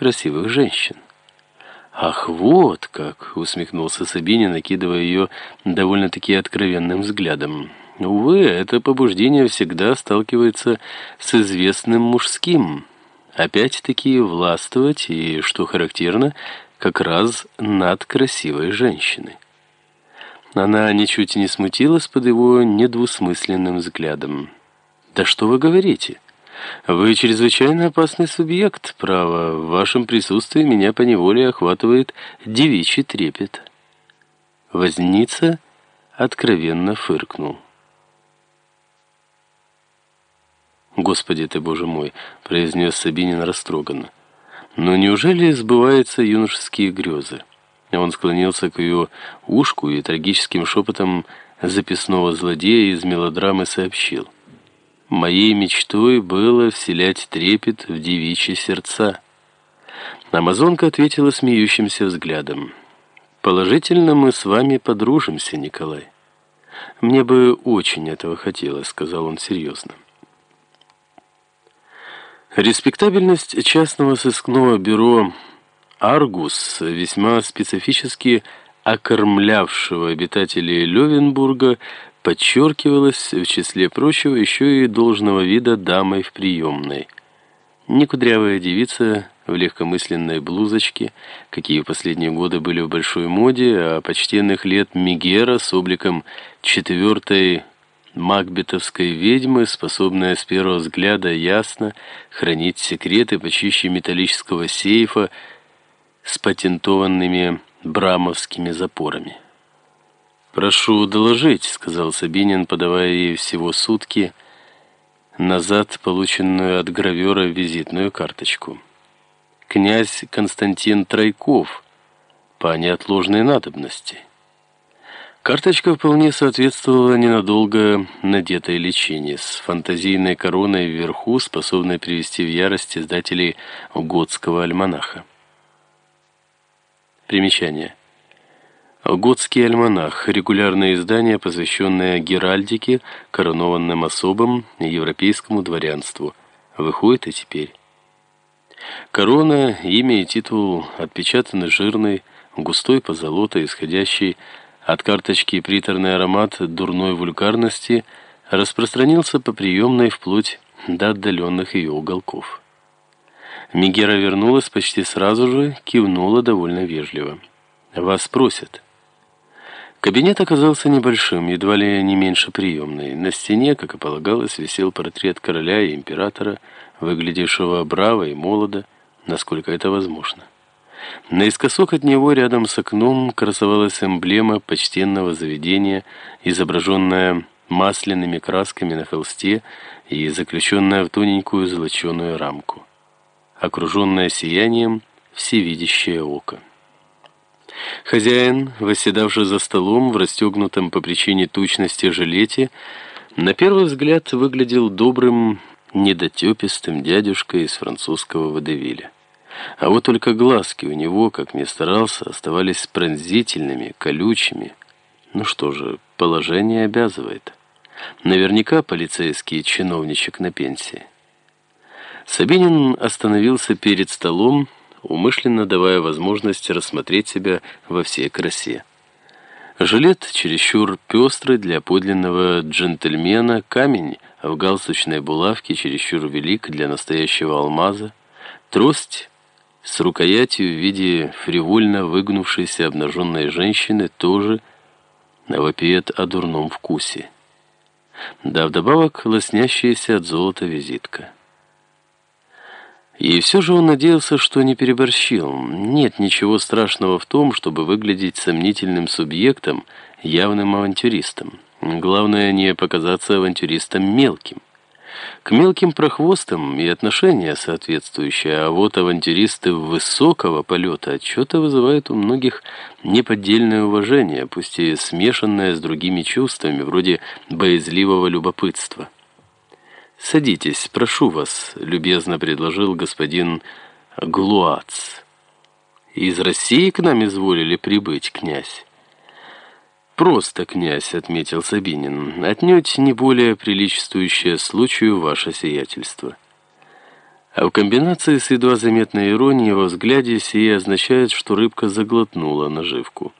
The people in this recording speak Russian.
красивых женщин. «Ах, вот как!» — усмехнулся Сабинин, накидывая ее довольно-таки откровенным взглядом. «Увы, это побуждение всегда сталкивается с известным мужским. Опять-таки властвовать и, что характерно, как раз над красивой женщиной». Она ничуть не смутилась под его недвусмысленным взглядом. «Да что вы говорите?» Вы чрезвычайно опасный субъект, право. В вашем присутствии меня поневоле охватывает девичий трепет. Возница откровенно фыркнул. «Господи ты, Боже мой!» — произнес Сабинин растроганно. «Но неужели сбываются юношеские грезы?» Он склонился к ее ушку и трагическим шепотом записного злодея из мелодрамы сообщил — Моей мечтой было вселять трепет в девичьи сердца. Амазонка ответила смеющимся взглядом. «Положительно мы с вами подружимся, Николай». «Мне бы очень этого хотелось», — сказал он серьезно. Респектабельность частного сыскного бюро «Аргус», весьма специфически окормлявшего обитателей Левенбурга, подчеркивалось, в числе прочего, еще и должного вида дамой в приемной. Некудрявая девица в легкомысленной блузочке, какие в последние годы были в большой моде, а почтенных лет Мегера с обликом четвертой макбетовской ведьмы, способная с первого взгляда ясно хранить секреты почище металлического сейфа с патентованными брамовскими запорами. «Прошу доложить», — сказал Сабинин, подавая ей всего сутки назад полученную от гравера визитную карточку. «Князь Константин Тройков по неотложной надобности». Карточка вполне соответствовала ненадолго надетой личине, с фантазийной короной вверху, способной привести в ярость издателей готского альманаха. Примечание. Готский альманах – регулярное издание, посвященное геральдике, коронованным особам европейскому дворянству. Выходит и теперь. Корона, имя и титул отпечатаны жирной, густой позолотой, исходящий от карточки приторный аромат дурной вульгарности распространился по приемной вплоть до отдаленных ее уголков. Мегера вернулась почти сразу же, кивнула довольно вежливо. «Вас просят». Кабинет оказался небольшим, едва ли не меньше приемной. На стене, как и полагалось, висел портрет короля и императора, выглядевшего браво и молодо, насколько это возможно. Наискосок от него, рядом с окном, красовалась эмблема почтенного заведения, изображенная масляными красками на холсте и заключенная в тоненькую золоченую рамку, окруженная сиянием всевидящее око. Хозяин, восседавший за столом в расстегнутом по причине тучности жилете, на первый взгляд выглядел добрым, недотепистым дядюшкой из французского водевиля. А вот только глазки у него, как ни старался, оставались пронзительными, колючими. Ну что же, положение обязывает. Наверняка полицейский чиновничек на пенсии. Сабинин остановился перед столом, умышленно давая возможность рассмотреть себя во всей красе. Жилет чересчур пестрый для подлинного джентльмена, камень в галстучной булавке чересчур велик для настоящего алмаза, трость с рукоятью в виде фривольно выгнувшейся обнаженной женщины тоже вопиет о дурном вкусе. Да вдобавок лоснящаяся от золота визитка. И все же он надеялся, что не переборщил. Нет ничего страшного в том, чтобы выглядеть сомнительным субъектом, явным авантюристом. Главное не показаться авантюристом мелким. К мелким прохвостам и отношения соответствующие, а вот авантюристы высокого полета отчета вызывают у многих неподдельное уважение, пусть и смешанное с другими чувствами, вроде боязливого любопытства. «Садитесь, прошу вас», — любезно предложил господин Глуац. «Из России к нам изволили прибыть, князь?» «Просто, князь», — отметил Сабинин, — «отнюдь не более приличествующее случаю ваше сиятельство». А в комбинации с едва заметной иронией во взгляде сие означает, что рыбка заглотнула наживку.